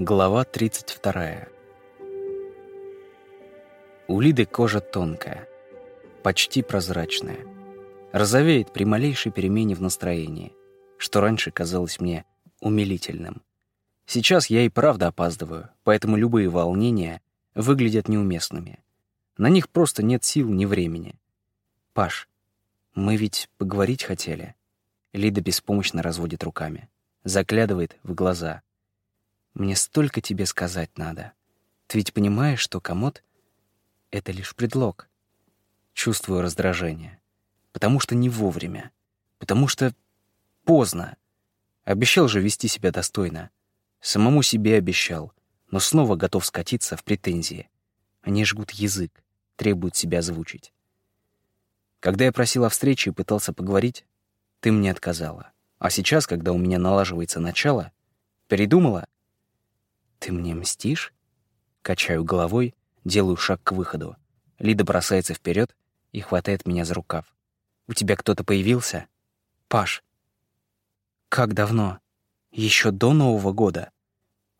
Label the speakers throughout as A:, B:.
A: Глава 32. У Лиды кожа тонкая, почти прозрачная. Розовеет при малейшей перемене в настроении, что раньше казалось мне умилительным. Сейчас я и правда опаздываю, поэтому любые волнения выглядят неуместными. На них просто нет сил ни времени. «Паш, мы ведь поговорить хотели?» Лида беспомощно разводит руками, заглядывает в глаза — мне столько тебе сказать надо. Ты ведь понимаешь, что комод — это лишь предлог. Чувствую раздражение. Потому что не вовремя. Потому что поздно. Обещал же вести себя достойно. Самому себе обещал, но снова готов скатиться в претензии. Они жгут язык, требуют себя озвучить. Когда я просил о встрече и пытался поговорить, ты мне отказала. А сейчас, когда у меня налаживается начало, передумала «Ты мне мстишь?» Качаю головой, делаю шаг к выходу. Лида бросается вперед и хватает меня за рукав. «У тебя кто-то появился?» «Паш». «Как давно?» Еще до Нового года?»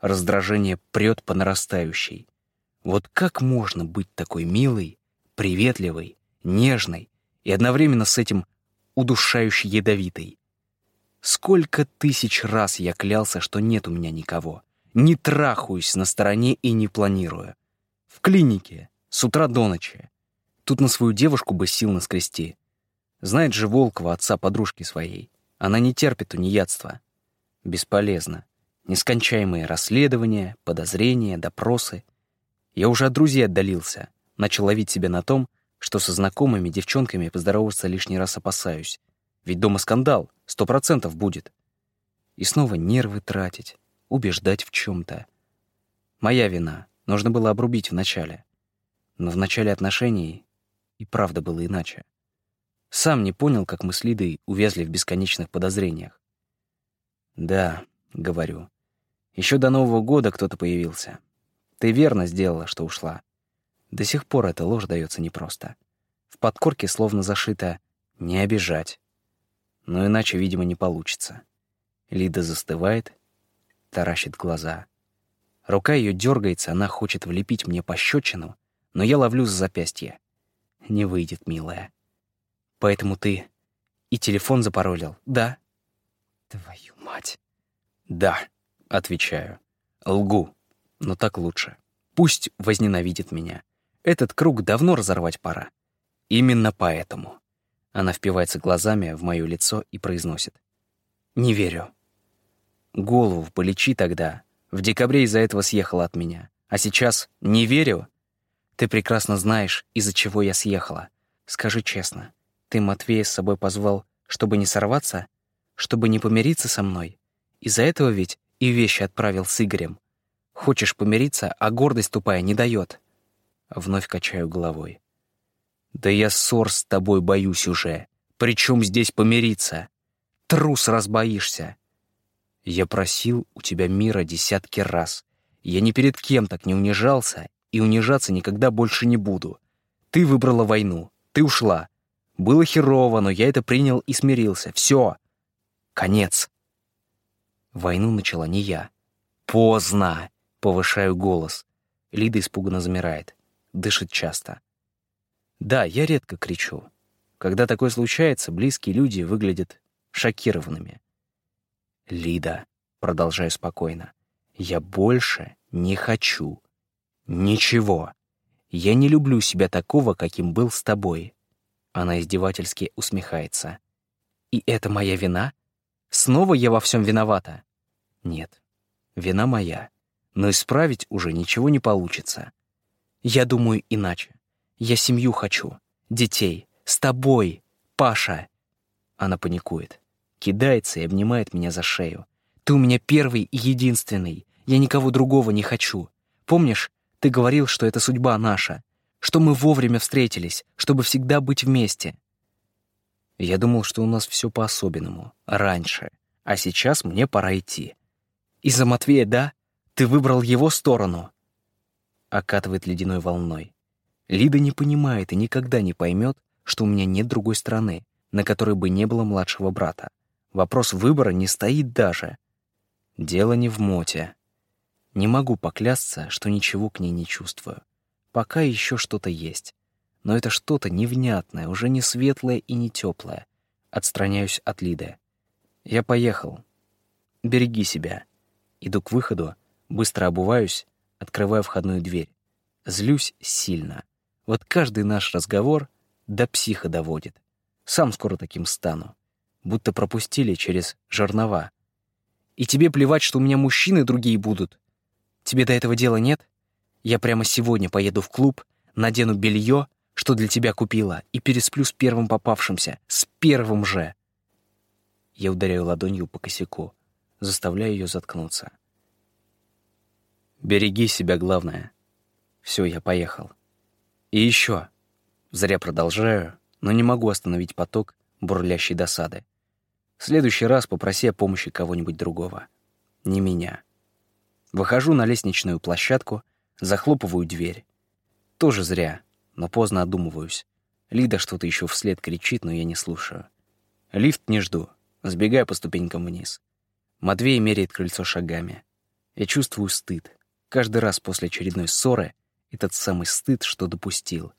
A: Раздражение прет по нарастающей. Вот как можно быть такой милой, приветливой, нежной и одновременно с этим удушающе ядовитой? Сколько тысяч раз я клялся, что нет у меня никого. Не трахаюсь на стороне и не планирую. В клинике, с утра до ночи. Тут на свою девушку бы сил наскрести. Знает же Волкова, отца подружки своей. Она не терпит тунеядства. Бесполезно. Нескончаемые расследования, подозрения, допросы. Я уже от друзей отдалился. Начал ловить себя на том, что со знакомыми девчонками поздороваться лишний раз опасаюсь. Ведь дома скандал, сто процентов будет. И снова нервы тратить убеждать в чем-то. Моя вина. Нужно было обрубить вначале. Но в начале отношений и правда было иначе. Сам не понял, как мы с Лидой увязли в бесконечных подозрениях. «Да», — говорю, — «еще до Нового года кто-то появился. Ты верно сделала, что ушла. До сих пор эта ложь дается непросто. В подкорке словно зашито «не обижать». Но иначе, видимо, не получится. Лида застывает, таращит глаза. Рука ее дергается, она хочет влепить мне пощечину, но я ловлю за запястье. Не выйдет, милая. Поэтому ты и телефон запаролил, да? Твою мать. Да, отвечаю. Лгу, но так лучше. Пусть возненавидит меня. Этот круг давно разорвать пора. Именно поэтому. Она впивается глазами в мое лицо и произносит. «Не верю. Голову полечи тогда. В декабре из-за этого съехала от меня. А сейчас не верю? Ты прекрасно знаешь, из-за чего я съехала. Скажи честно, ты Матвея с собой позвал, чтобы не сорваться? Чтобы не помириться со мной? Из-за этого ведь и вещи отправил с Игорем. Хочешь помириться, а гордость тупая не дает. Вновь качаю головой. Да я ссор с тобой боюсь уже. Причем здесь помириться? Трус разбоишься. Я просил у тебя мира десятки раз. Я ни перед кем так не унижался и унижаться никогда больше не буду. Ты выбрала войну, ты ушла. Было херово, но я это принял и смирился. Все. Конец. Войну начала не я. Поздно. Повышаю голос. Лида испуганно замирает. Дышит часто. Да, я редко кричу. Когда такое случается, близкие люди выглядят шокированными. «Лида», — продолжаю спокойно, — «я больше не хочу. Ничего. Я не люблю себя такого, каким был с тобой». Она издевательски усмехается. «И это моя вина? Снова я во всем виновата?» «Нет, вина моя, но исправить уже ничего не получится. Я думаю иначе. Я семью хочу, детей, с тобой, Паша». Она паникует кидается и обнимает меня за шею. «Ты у меня первый и единственный. Я никого другого не хочу. Помнишь, ты говорил, что это судьба наша, что мы вовремя встретились, чтобы всегда быть вместе?» Я думал, что у нас все по-особенному, раньше, а сейчас мне пора идти. «Из-за Матвея, да? Ты выбрал его сторону?» Окатывает ледяной волной. Лида не понимает и никогда не поймет, что у меня нет другой страны, на которой бы не было младшего брата. Вопрос выбора не стоит даже. Дело не в моте. Не могу поклясться, что ничего к ней не чувствую. Пока еще что-то есть. Но это что-то невнятное, уже не светлое и не теплое. Отстраняюсь от Лиды. Я поехал. Береги себя. Иду к выходу, быстро обуваюсь, открываю входную дверь. Злюсь сильно. Вот каждый наш разговор до психа доводит. Сам скоро таким стану. Будто пропустили через жернова. И тебе плевать, что у меня мужчины другие будут. Тебе до этого дела нет? Я прямо сегодня поеду в клуб, надену белье, что для тебя купила, и пересплю с первым попавшимся, с первым же. Я ударяю ладонью по косяку, заставляю ее заткнуться. Береги себя, главное. Все, я поехал. И еще. Зря продолжаю, но не могу остановить поток бурлящей досады. В следующий раз попроси о помощи кого-нибудь другого. Не меня. Выхожу на лестничную площадку, захлопываю дверь. Тоже зря, но поздно одумываюсь. Лида что-то еще вслед кричит, но я не слушаю. Лифт не жду, сбегаю по ступенькам вниз. Матвей меряет крыльцо шагами. Я чувствую стыд. Каждый раз после очередной ссоры этот самый стыд, что допустил.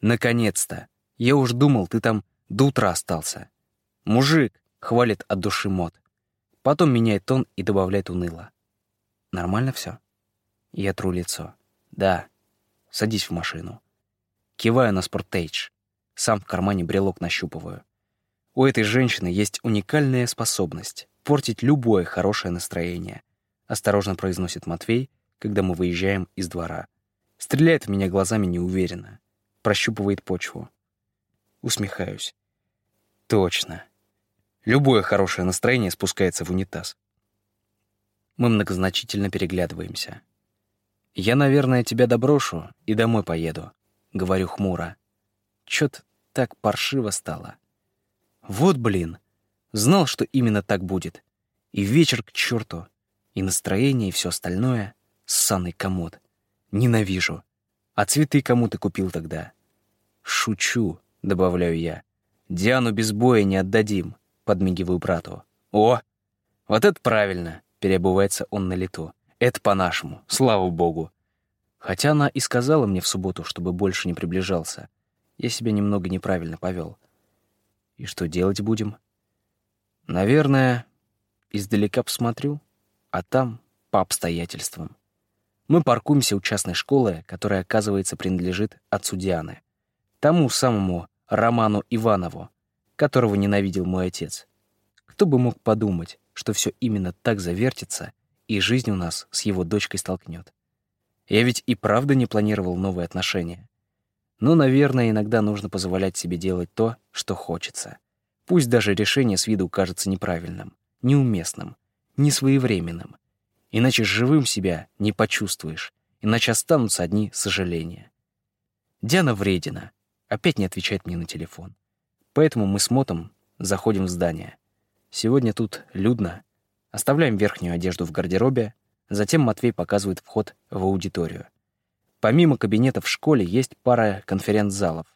A: Наконец-то! Я уж думал, ты там до утра остался. Мужик, хвалит от души мод. Потом меняет тон и добавляет уныло. Нормально все? Я тру лицо. Да. Садись в машину. Киваю на спортейдж. Сам в кармане брелок нащупываю. У этой женщины есть уникальная способность портить любое хорошее настроение. Осторожно произносит Матвей, когда мы выезжаем из двора. Стреляет в меня глазами неуверенно. Прощупывает почву. Усмехаюсь. Точно. Любое хорошее настроение спускается в унитаз. Мы многозначительно переглядываемся. «Я, наверное, тебя доброшу и домой поеду», — говорю хмуро. Чё-то так паршиво стало. Вот блин, знал, что именно так будет. И вечер к черту, и настроение, и все остальное — ссаный комод. Ненавижу. А цветы кому ты купил тогда? Шучу, добавляю я. Диану без боя не отдадим подмигиваю брату. «О, вот это правильно!» — переобувается он на лету. «Это по-нашему, слава богу!» Хотя она и сказала мне в субботу, чтобы больше не приближался. Я себя немного неправильно повел. И что делать будем? Наверное, издалека посмотрю, а там по обстоятельствам. Мы паркуемся у частной школы, которая, оказывается, принадлежит отцу Дианы. Тому самому Роману Иванову, которого ненавидел мой отец. Кто бы мог подумать, что все именно так завертится, и жизнь у нас с его дочкой столкнет. Я ведь и правда не планировал новые отношения. Но, наверное, иногда нужно позволять себе делать то, что хочется. Пусть даже решение с виду кажется неправильным, неуместным, несвоевременным. Иначе живым себя не почувствуешь, иначе останутся одни сожаления. Диана вредина. Опять не отвечает мне на телефон. Поэтому мы с Мотом заходим в здание. Сегодня тут людно. Оставляем верхнюю одежду в гардеробе, затем Матвей показывает вход в аудиторию. Помимо кабинетов в школе есть пара конференц-залов.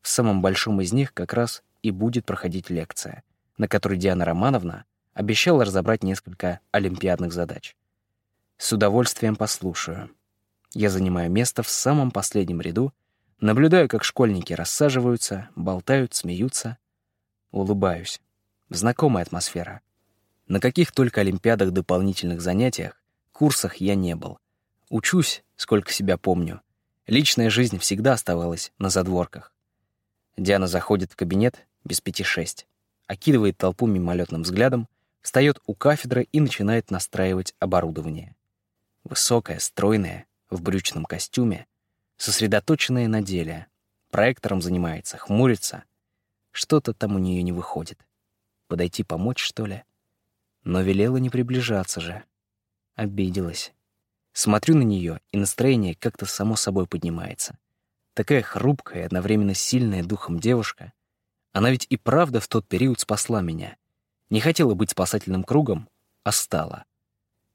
A: В самом большом из них как раз и будет проходить лекция, на которой Диана Романовна обещала разобрать несколько олимпиадных задач. С удовольствием послушаю. Я занимаю место в самом последнем ряду Наблюдаю, как школьники рассаживаются, болтают, смеются. Улыбаюсь. Знакомая атмосфера. На каких только олимпиадах дополнительных занятиях, курсах я не был. Учусь, сколько себя помню. Личная жизнь всегда оставалась на задворках. Диана заходит в кабинет без пяти шесть, окидывает толпу мимолетным взглядом, встает у кафедры и начинает настраивать оборудование. Высокая, стройная, в брючном костюме, сосредоточенная на деле. Проектором занимается, хмурится. Что-то там у нее не выходит. Подойти помочь, что ли? Но велела не приближаться же. Обиделась. Смотрю на нее, и настроение как-то само собой поднимается. Такая хрупкая и одновременно сильная духом девушка. Она ведь и правда в тот период спасла меня. Не хотела быть спасательным кругом, а стала.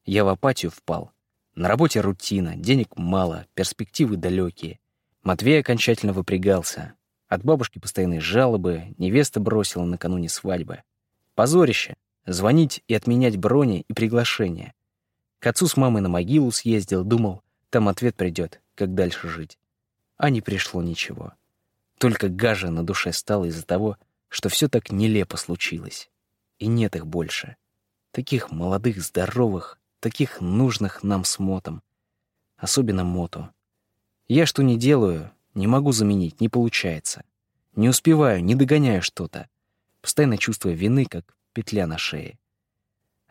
A: Я в апатию впал, на работе рутина, денег мало, перспективы далекие. Матвей окончательно выпрягался. От бабушки постоянные жалобы, невеста бросила накануне свадьбы. Позорище. Звонить и отменять брони и приглашения. К отцу с мамой на могилу съездил, думал, там ответ придет, как дальше жить. А не пришло ничего. Только гажа на душе стало из-за того, что все так нелепо случилось. И нет их больше. Таких молодых, здоровых, таких нужных нам с мотом. Особенно моту. Я что не делаю, не могу заменить, не получается. Не успеваю, не догоняю что-то. Постоянно чувствую вины, как петля на шее.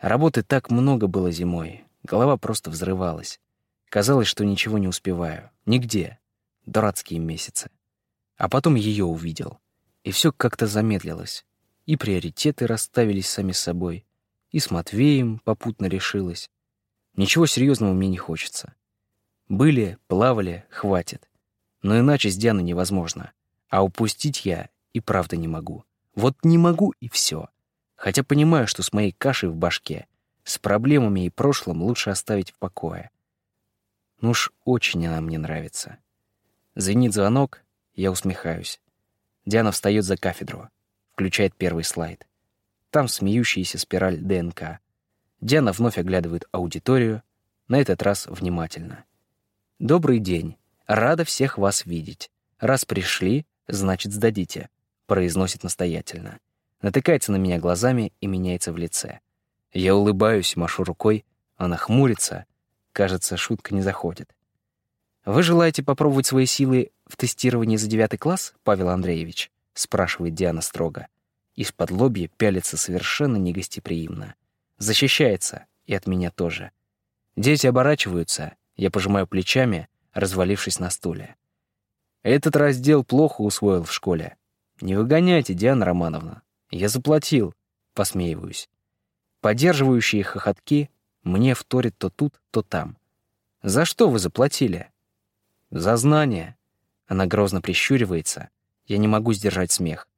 A: Работы так много было зимой. Голова просто взрывалась. Казалось, что ничего не успеваю. Нигде. Дурацкие месяцы. А потом ее увидел. И все как-то замедлилось. И приоритеты расставились сами собой. И с Матвеем попутно решилось. Ничего серьезного мне не хочется. Были, плавали, хватит. Но иначе с Дианой невозможно. А упустить я и правда не могу. Вот не могу и все. Хотя понимаю, что с моей кашей в башке, с проблемами и прошлым лучше оставить в покое. Ну уж очень она мне нравится. Звенит звонок, я усмехаюсь. Диана встает за кафедру, включает первый слайд. Там смеющаяся спираль ДНК. Диана вновь оглядывает аудиторию, на этот раз внимательно. «Добрый день. Рада всех вас видеть. Раз пришли, значит, сдадите», — произносит настоятельно. Натыкается на меня глазами и меняется в лице. Я улыбаюсь, машу рукой, она хмурится. Кажется, шутка не заходит. «Вы желаете попробовать свои силы в тестировании за девятый класс, Павел Андреевич?» — спрашивает Диана строго. Из-под лобья пялится совершенно негостеприимно. Защищается, и от меня тоже. Дети оборачиваются, я пожимаю плечами, развалившись на стуле. Этот раздел плохо усвоил в школе. Не выгоняйте, Диана Романовна. Я заплатил, посмеиваюсь. Поддерживающие хохотки мне вторят то тут, то там. За что вы заплатили? За знание. Она грозно прищуривается. Я не могу сдержать смех.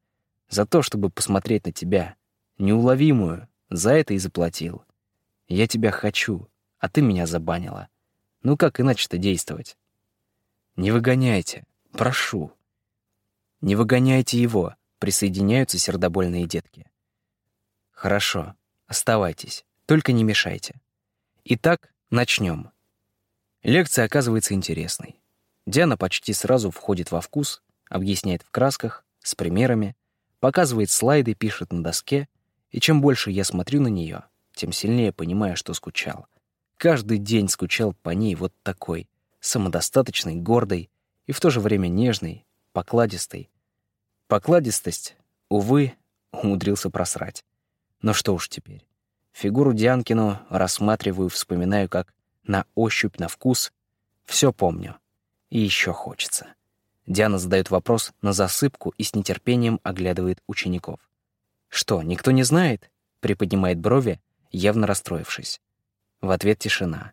A: За то, чтобы посмотреть на тебя. Неуловимую. За это и заплатил. Я тебя хочу, а ты меня забанила. Ну как иначе-то действовать? Не выгоняйте. Прошу. Не выгоняйте его. Присоединяются сердобольные детки. Хорошо. Оставайтесь. Только не мешайте. Итак, начнем. Лекция оказывается интересной. Диана почти сразу входит во вкус, объясняет в красках, с примерами, показывает слайды, пишет на доске, и чем больше я смотрю на нее, тем сильнее понимаю, что скучал. Каждый день скучал по ней вот такой, самодостаточной, гордой и в то же время нежной, покладистой. Покладистость, увы, умудрился просрать. Но что уж теперь. Фигуру Дианкину рассматриваю, вспоминаю, как на ощупь, на вкус. Все помню. И еще хочется. Диана задает вопрос на засыпку и с нетерпением оглядывает учеников. «Что, никто не знает?» — приподнимает брови, явно расстроившись. В ответ тишина.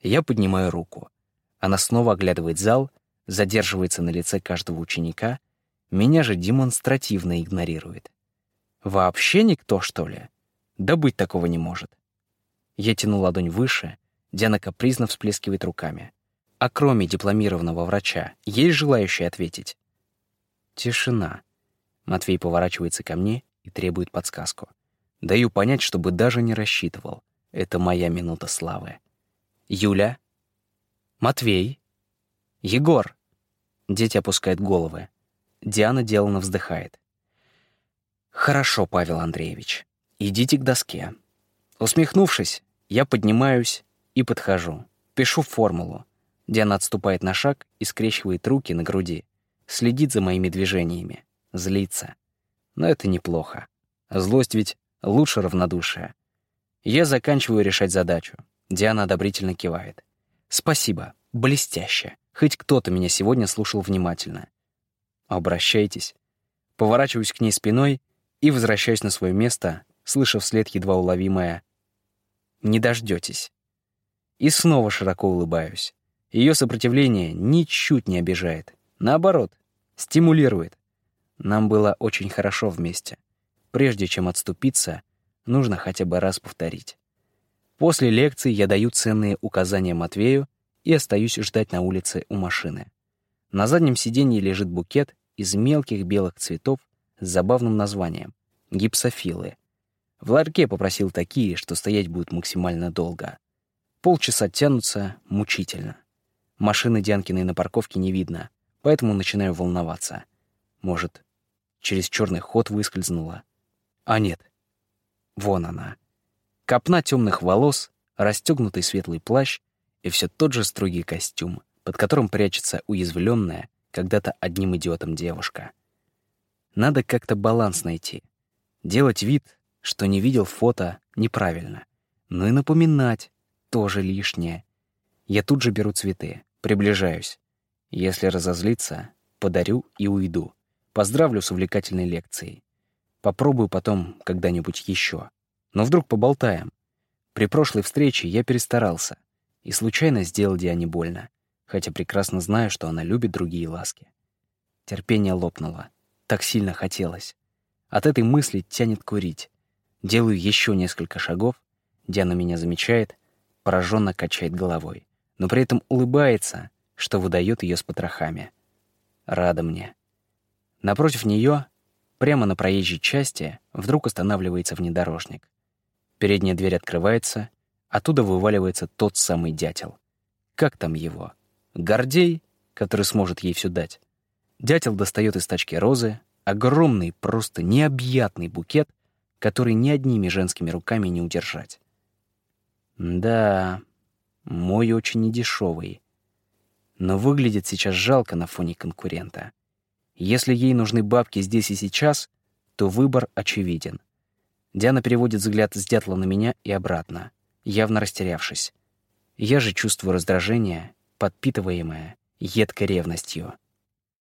A: Я поднимаю руку. Она снова оглядывает зал, задерживается на лице каждого ученика, меня же демонстративно игнорирует. «Вообще никто, что ли?» Да быть такого не может. Я тяну ладонь выше, Диана капризно всплескивает руками. А кроме дипломированного врача, есть желающие ответить? Тишина. Матвей поворачивается ко мне и требует подсказку. Даю понять, чтобы даже не рассчитывал. Это моя минута славы. Юля? Матвей? Егор? Дети опускают головы. Диана деланно вздыхает. «Хорошо, Павел Андреевич. Идите к доске». Усмехнувшись, я поднимаюсь и подхожу. Пишу формулу. Диана отступает на шаг и скрещивает руки на груди. Следит за моими движениями. Злится. Но это неплохо. Злость ведь лучше равнодушия. Я заканчиваю решать задачу. Диана одобрительно кивает. «Спасибо. Блестяще. Хоть кто-то меня сегодня слушал внимательно». «Обращайтесь». Поворачиваюсь к ней спиной и возвращаюсь на свое место, слыша вслед едва уловимое «Не дождетесь». И снова широко улыбаюсь. Ее сопротивление ничуть не обижает. Наоборот, стимулирует. Нам было очень хорошо вместе. Прежде чем отступиться, нужно хотя бы раз повторить. После лекции я даю ценные указания Матвею и остаюсь ждать на улице у машины. На заднем сиденье лежит букет из мелких белых цветов с забавным названием — гипсофилы. В ларьке попросил такие, что стоять будут максимально долго. Полчаса тянутся мучительно. Машины Дянкиной на парковке не видно, поэтому начинаю волноваться. Может, через черный ход выскользнула? А нет. Вон она. Копна темных волос, расстегнутый светлый плащ и все тот же строгий костюм, под которым прячется уязвленная, когда-то одним идиотом девушка. Надо как-то баланс найти. Делать вид, что не видел фото, неправильно. Но и напоминать тоже лишнее. Я тут же беру цветы, приближаюсь. Если разозлиться, подарю и уйду. Поздравлю с увлекательной лекцией. Попробую потом когда-нибудь еще. Но вдруг поболтаем. При прошлой встрече я перестарался и случайно сделал Диане больно, хотя прекрасно знаю, что она любит другие ласки. Терпение лопнуло. Так сильно хотелось. От этой мысли тянет курить. Делаю еще несколько шагов. Диана меня замечает, пораженно качает головой, но при этом улыбается, что выдает ее с потрохами. Рада мне. Напротив нее, прямо на проезжей части, вдруг останавливается внедорожник. Передняя дверь открывается, оттуда вываливается тот самый дятел. Как там его? Гордей, который сможет ей все дать. Дятел достает из тачки розы, огромный, просто необъятный букет, который ни одними женскими руками не удержать. Да, мой очень недешевый. Но выглядит сейчас жалко на фоне конкурента. Если ей нужны бабки здесь и сейчас, то выбор очевиден. Диана переводит взгляд с дятла на меня и обратно, явно растерявшись. Я же чувствую раздражение, подпитываемое едкой ревностью.